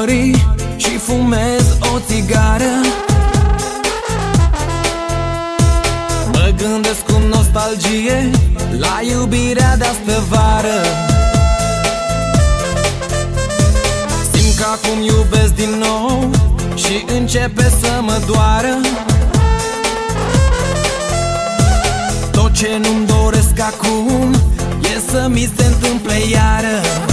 malul mării și fumez o țigară. Mă gândesc cu nostalgie la iubirea de-astă vară. Simt că acum iubesc din nou și începe să mă doară. Tot ce nu-mi doresc acum e să mi se întâmple iară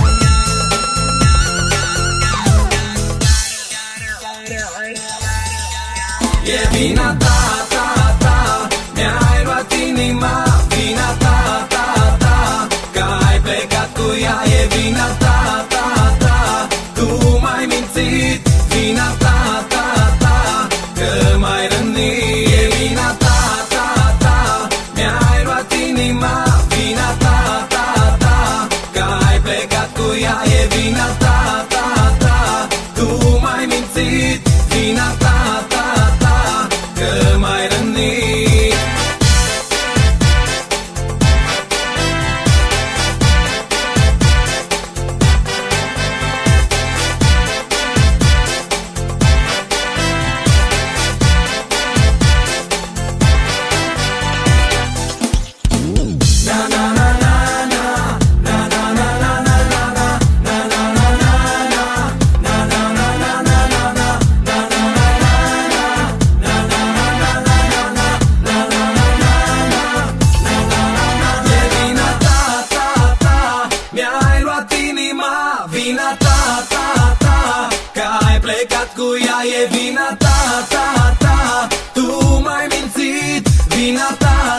E vina ta, ta, ta Mi-ai luat inima Vina ta, ta, ta Că ai plecat cu ea E vina ta, ta, ta Tu m-ai mințit Vina ta, ta, ta Că m-ai rănit E vina ta, ta, ta Mi-ai luat inima Vina ta, ta, ta plecat cu ea E vina ta, ta, ta. Tu m-ai mințit Vina ta.